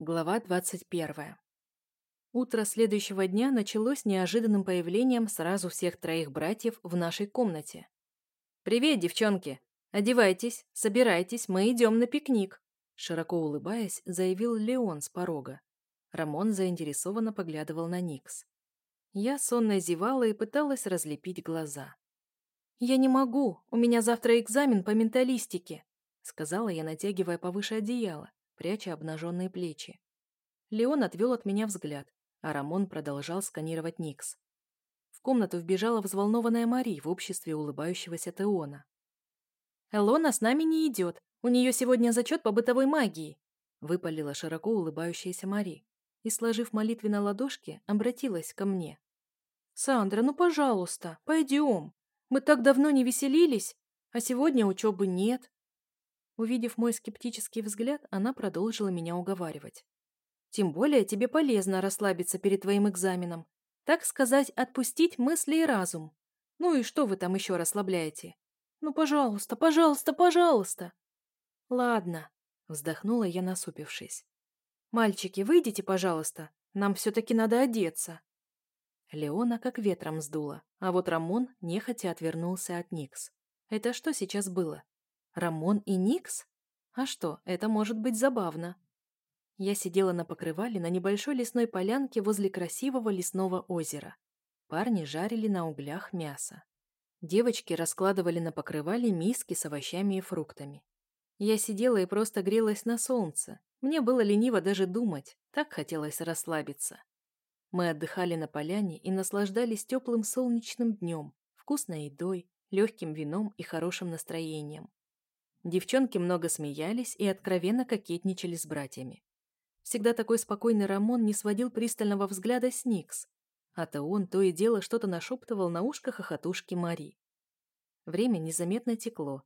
Глава 21. Утро следующего дня началось неожиданным появлением сразу всех троих братьев в нашей комнате. «Привет, девчонки! Одевайтесь, собирайтесь, мы идем на пикник!» Широко улыбаясь, заявил Леон с порога. Рамон заинтересованно поглядывал на Никс. Я сонно зевала и пыталась разлепить глаза. «Я не могу, у меня завтра экзамен по менталистике», сказала я, натягивая повыше одеяло пряча обнаженные плечи. Леон отвел от меня взгляд, а Рамон продолжал сканировать Никс. В комнату вбежала взволнованная Мари в обществе улыбающегося Теона. «Элона с нами не идет. У нее сегодня зачет по бытовой магии», выпалила широко улыбающаяся Мари и, сложив молитвы на ладошке, обратилась ко мне. «Сандра, ну пожалуйста, пойдем. Мы так давно не веселились, а сегодня учебы нет. Увидев мой скептический взгляд, она продолжила меня уговаривать. «Тем более тебе полезно расслабиться перед твоим экзаменом. Так сказать, отпустить мысли и разум. Ну и что вы там еще расслабляете? Ну, пожалуйста, пожалуйста, пожалуйста!» «Ладно», — вздохнула я, насупившись. «Мальчики, выйдите, пожалуйста. Нам все-таки надо одеться». Леона как ветром сдуло, а вот Рамон нехотя отвернулся от Никс. Это что сейчас было? Рамон и Никс? А что, это может быть забавно. Я сидела на покрывале на небольшой лесной полянке возле красивого лесного озера. Парни жарили на углях мясо. Девочки раскладывали на покрывале миски с овощами и фруктами. Я сидела и просто грелась на солнце. Мне было лениво даже думать, так хотелось расслабиться. Мы отдыхали на поляне и наслаждались теплым солнечным днем, вкусной едой, легким вином и хорошим настроением. Девчонки много смеялись и откровенно кокетничали с братьями. Всегда такой спокойный Рамон не сводил пристального взгляда с Никс, а то он то и дело что-то нашептывал на ушко хохотушки Мари. Время незаметно текло.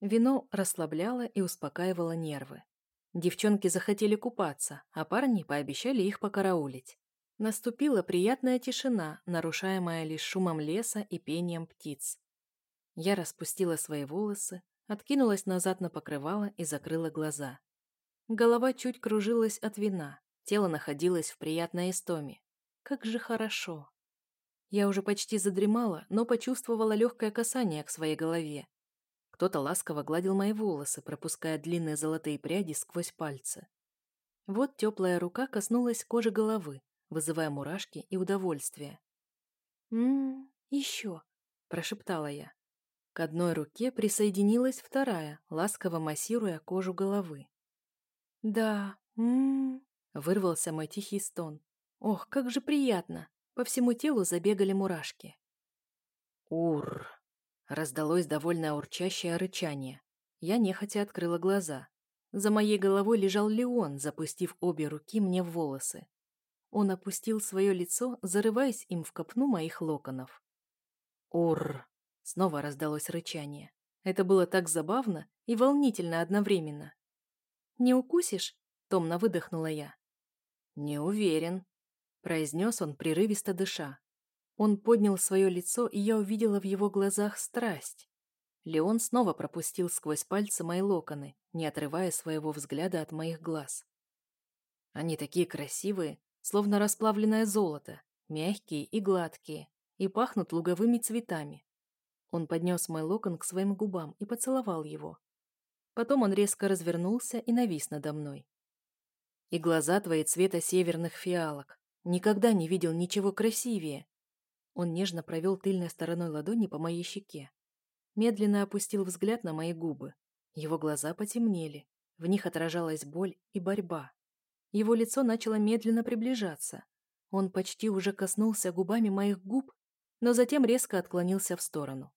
Вино расслабляло и успокаивало нервы. Девчонки захотели купаться, а парни пообещали их покараулить. Наступила приятная тишина, нарушаемая лишь шумом леса и пением птиц. Я распустила свои волосы, Откинулась назад на покрывало и закрыла глаза. Голова чуть кружилась от вина, тело находилось в приятной истоме. Как же хорошо. Я уже почти задремала, но почувствовала легкое касание к своей голове. Кто-то ласково гладил мои волосы, пропуская длинные золотые пряди сквозь пальцы. Вот теплая рука коснулась кожи головы, вызывая мурашки и удовольствие. «М-м, еще», – прошептала я. К одной руке присоединилась вторая, ласково массируя кожу головы. «Да, м-м-м», вырвался мой тихий стон. «Ох, как же приятно!» По всему телу забегали мурашки. «Ур!» Раздалось довольно урчащее рычание. Я нехотя открыла глаза. За моей головой лежал Леон, запустив обе руки мне в волосы. Он опустил свое лицо, зарываясь им в копну моих локонов. «Ур!» Снова раздалось рычание. Это было так забавно и волнительно одновременно. «Не укусишь?» — томно выдохнула я. «Не уверен», — произнес он, прерывисто дыша. Он поднял свое лицо, и я увидела в его глазах страсть. Леон снова пропустил сквозь пальцы мои локоны, не отрывая своего взгляда от моих глаз. Они такие красивые, словно расплавленное золото, мягкие и гладкие, и пахнут луговыми цветами. Он поднес мой локон к своим губам и поцеловал его. Потом он резко развернулся и навис надо мной. И глаза твои цвета северных фиалок. Никогда не видел ничего красивее. Он нежно провел тыльной стороной ладони по моей щеке. Медленно опустил взгляд на мои губы. Его глаза потемнели. В них отражалась боль и борьба. Его лицо начало медленно приближаться. Он почти уже коснулся губами моих губ, но затем резко отклонился в сторону.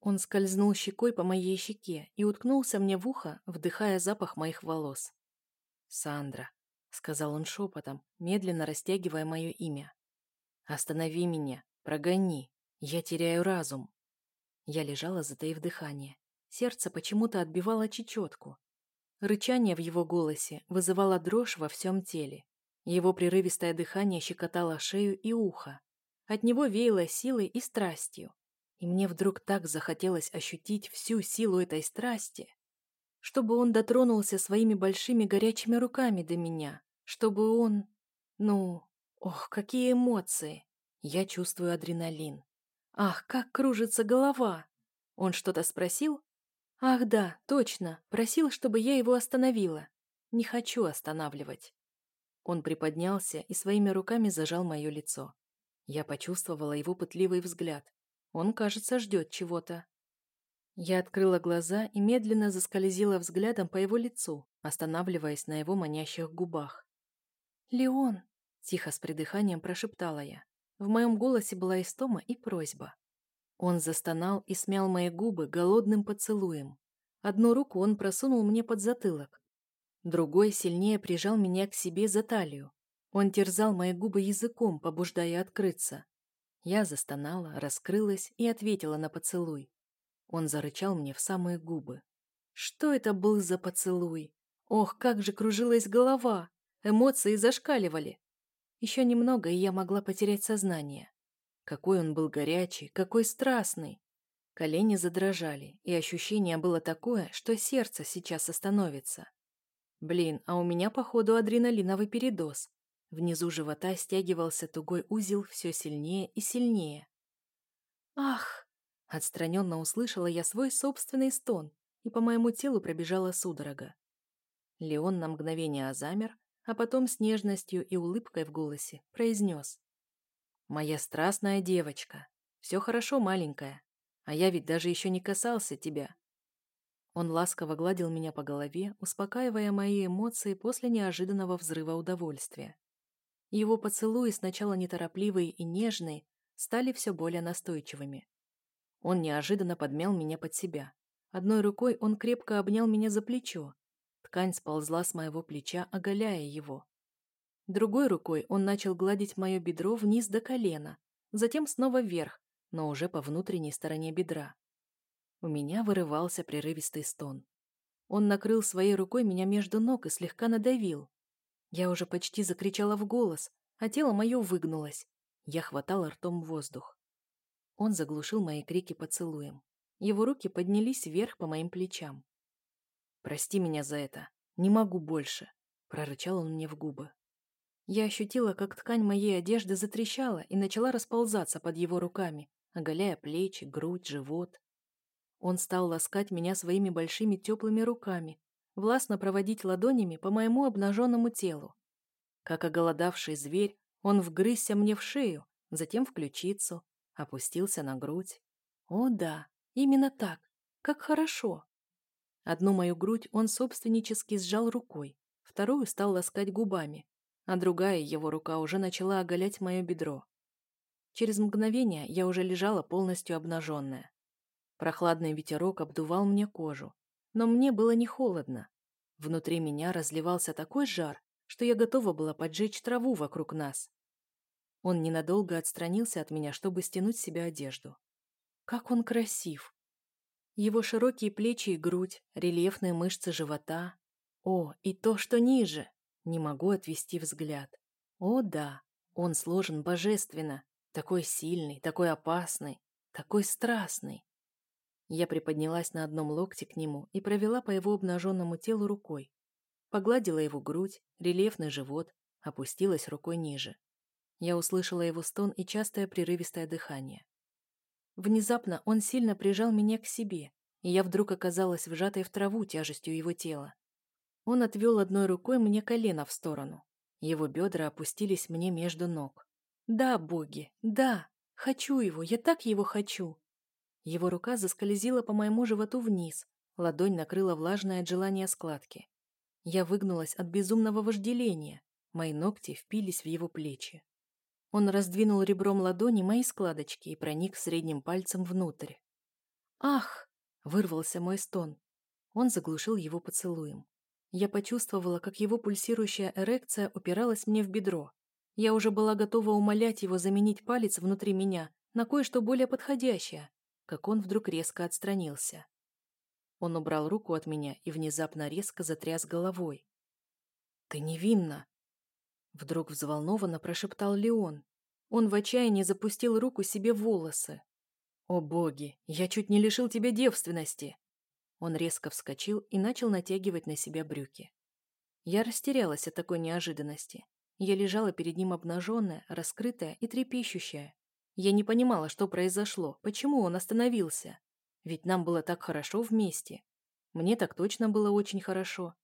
Он скользнул щекой по моей щеке и уткнулся мне в ухо, вдыхая запах моих волос. «Сандра», — сказал он шепотом, медленно растягивая мое имя. «Останови меня, прогони, я теряю разум». Я лежала, затаив дыхание. Сердце почему-то отбивало чечетку. Рычание в его голосе вызывало дрожь во всем теле. Его прерывистое дыхание щекотало шею и ухо. От него веяло силой и страстью. И мне вдруг так захотелось ощутить всю силу этой страсти, чтобы он дотронулся своими большими горячими руками до меня, Чтобы он... Ну... Ох, какие эмоции! Я чувствую адреналин. Ах, как кружится голова! Он что-то спросил? Ах да, точно, просил, чтобы я его остановила. Не хочу останавливать. Он приподнялся и своими руками зажал мое лицо. Я почувствовала его пытливый взгляд. Он, кажется, ждет чего-то. Я открыла глаза и медленно заскользила взглядом по его лицу, останавливаясь на его манящих губах. «Леон!» – тихо с придыханием прошептала я. В моем голосе была истома и просьба. Он застонал и смял мои губы голодным поцелуем. Одну руку он просунул мне под затылок, Другой сильнее прижал меня к себе за талию. Он терзал мои губы языком, побуждая открыться. Я застонала, раскрылась и ответила на поцелуй. Он зарычал мне в самые губы. Что это был за поцелуй? Ох, как же кружилась голова! Эмоции зашкаливали. Еще немного, и я могла потерять сознание. Какой он был горячий, какой страстный. Колени задрожали, и ощущение было такое, что сердце сейчас остановится. Блин, а у меня, походу, адреналиновый передоз. Внизу живота стягивался тугой узел все сильнее и сильнее. «Ах!» – отстраненно услышала я свой собственный стон, и по моему телу пробежала судорога. Леон на мгновение замер, а потом с нежностью и улыбкой в голосе произнес. «Моя страстная девочка. Все хорошо, маленькая. А я ведь даже еще не касался тебя. Он ласково гладил меня по голове, успокаивая мои эмоции после неожиданного взрыва удовольствия. Его поцелуи, сначала неторопливые и нежные, стали все более настойчивыми. Он неожиданно подмял меня под себя. Одной рукой он крепко обнял меня за плечо. Ткань сползла с моего плеча, оголяя его. Другой рукой он начал гладить мое бедро вниз до колена, затем снова вверх, но уже по внутренней стороне бедра. У меня вырывался прерывистый стон. Он накрыл своей рукой меня между ног и слегка надавил. Я уже почти закричала в голос, а тело мое выгнулось. Я хватала ртом воздух. Он заглушил мои крики поцелуем. Его руки поднялись вверх по моим плечам. «Прости меня за это. Не могу больше», — прорычал он мне в губы. Я ощутила, как ткань моей одежды затрещала и начала расползаться под его руками, оголяя плечи, грудь, живот. Он стал ласкать меня своими большими теплыми руками, властно проводить ладонями по моему обнаженному телу. Как оголодавший зверь, он вгрызся мне в шею, затем в ключицу, опустился на грудь. О да, именно так, как хорошо. Одну мою грудь он собственнически сжал рукой, вторую стал ласкать губами, а другая его рука уже начала оголять мое бедро. Через мгновение я уже лежала полностью обнаженная. Прохладный ветерок обдувал мне кожу, но мне было не холодно. Внутри меня разливался такой жар, что я готова была поджечь траву вокруг нас. Он ненадолго отстранился от меня, чтобы стянуть себе одежду. Как он красив! Его широкие плечи и грудь, рельефные мышцы живота. О, и то, что ниже! Не могу отвести взгляд. О, да, он сложен божественно, такой сильный, такой опасный, такой страстный. Я приподнялась на одном локте к нему и провела по его обнаженному телу рукой. Погладила его грудь, рельефный живот, опустилась рукой ниже. Я услышала его стон и частое прерывистое дыхание. Внезапно он сильно прижал меня к себе, и я вдруг оказалась вжатой в траву тяжестью его тела. Он отвел одной рукой мне колено в сторону. Его бедра опустились мне между ног. «Да, боги, да! Хочу его, я так его хочу!» Его рука заскользила по моему животу вниз, ладонь накрыла влажное от желания складки. Я выгнулась от безумного вожделения, мои ногти впились в его плечи. Он раздвинул ребром ладони мои складочки и проник средним пальцем внутрь. «Ах!» — вырвался мой стон. Он заглушил его поцелуем. Я почувствовала, как его пульсирующая эрекция упиралась мне в бедро. Я уже была готова умолять его заменить палец внутри меня на кое-что более подходящее, как он вдруг резко отстранился. Он убрал руку от меня и внезапно резко затряс головой. «Ты невинна!» Вдруг взволнованно прошептал Леон. Он в отчаянии запустил руку себе в волосы. «О боги, я чуть не лишил тебя девственности!» Он резко вскочил и начал натягивать на себя брюки. Я растерялась от такой неожиданности. Я лежала перед ним обнаженная, раскрытая и трепещущая. Я не понимала, что произошло, почему он остановился. Ведь нам было так хорошо вместе. Мне так точно было очень хорошо.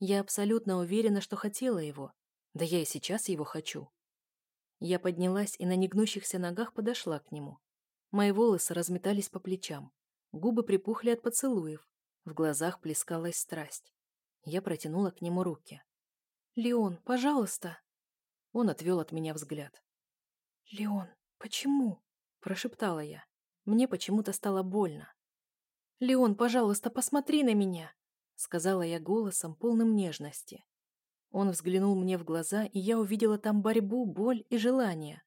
Я абсолютно уверена, что хотела его. Да я и сейчас его хочу. Я поднялась и на негнущихся ногах подошла к нему. Мои волосы разметались по плечам. Губы припухли от поцелуев. В глазах плескалась страсть. Я протянула к нему руки. «Леон, пожалуйста!» Он отвел от меня взгляд. «Леон, почему?» – прошептала я. Мне почему-то стало больно. «Леон, пожалуйста, посмотри на меня!» – сказала я голосом, полным нежности. Он взглянул мне в глаза, и я увидела там борьбу, боль и желание.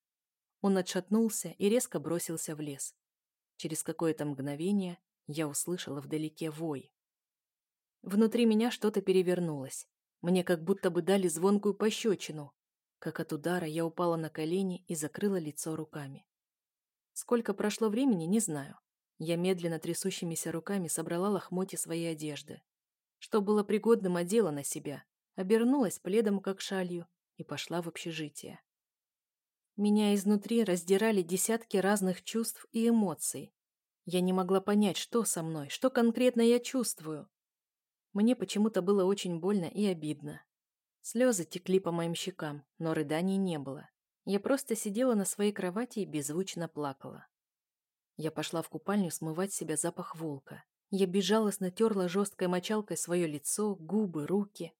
Он отшатнулся и резко бросился в лес. Через какое-то мгновение я услышала вдалеке вой. Внутри меня что-то перевернулось. Мне как будто бы дали звонкую пощечину. Как от удара я упала на колени и закрыла лицо руками. Сколько прошло времени, не знаю. Я медленно трясущимися руками собрала лохмотья своей одежды. Что было пригодным, одела на себя, обернулась пледом, как шалью, и пошла в общежитие. Меня изнутри раздирали десятки разных чувств и эмоций. Я не могла понять, что со мной, что конкретно я чувствую. Мне почему-то было очень больно и обидно. Слезы текли по моим щекам, но рыданий не было. Я просто сидела на своей кровати и беззвучно плакала. Я пошла в купальню смывать себя запах волка. Я безжалостно терла жесткой мочалкой свое лицо, губы, руки.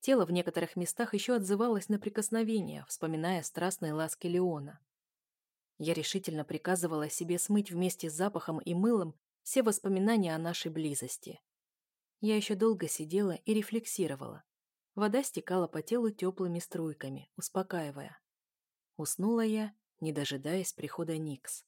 Тело в некоторых местах еще отзывалось на прикосновения, вспоминая страстные ласки Леона. Я решительно приказывала себе смыть вместе с запахом и мылом все воспоминания о нашей близости. Я еще долго сидела и рефлексировала. Вода стекала по телу теплыми струйками, успокаивая. Уснула я, не дожидаясь прихода Никс.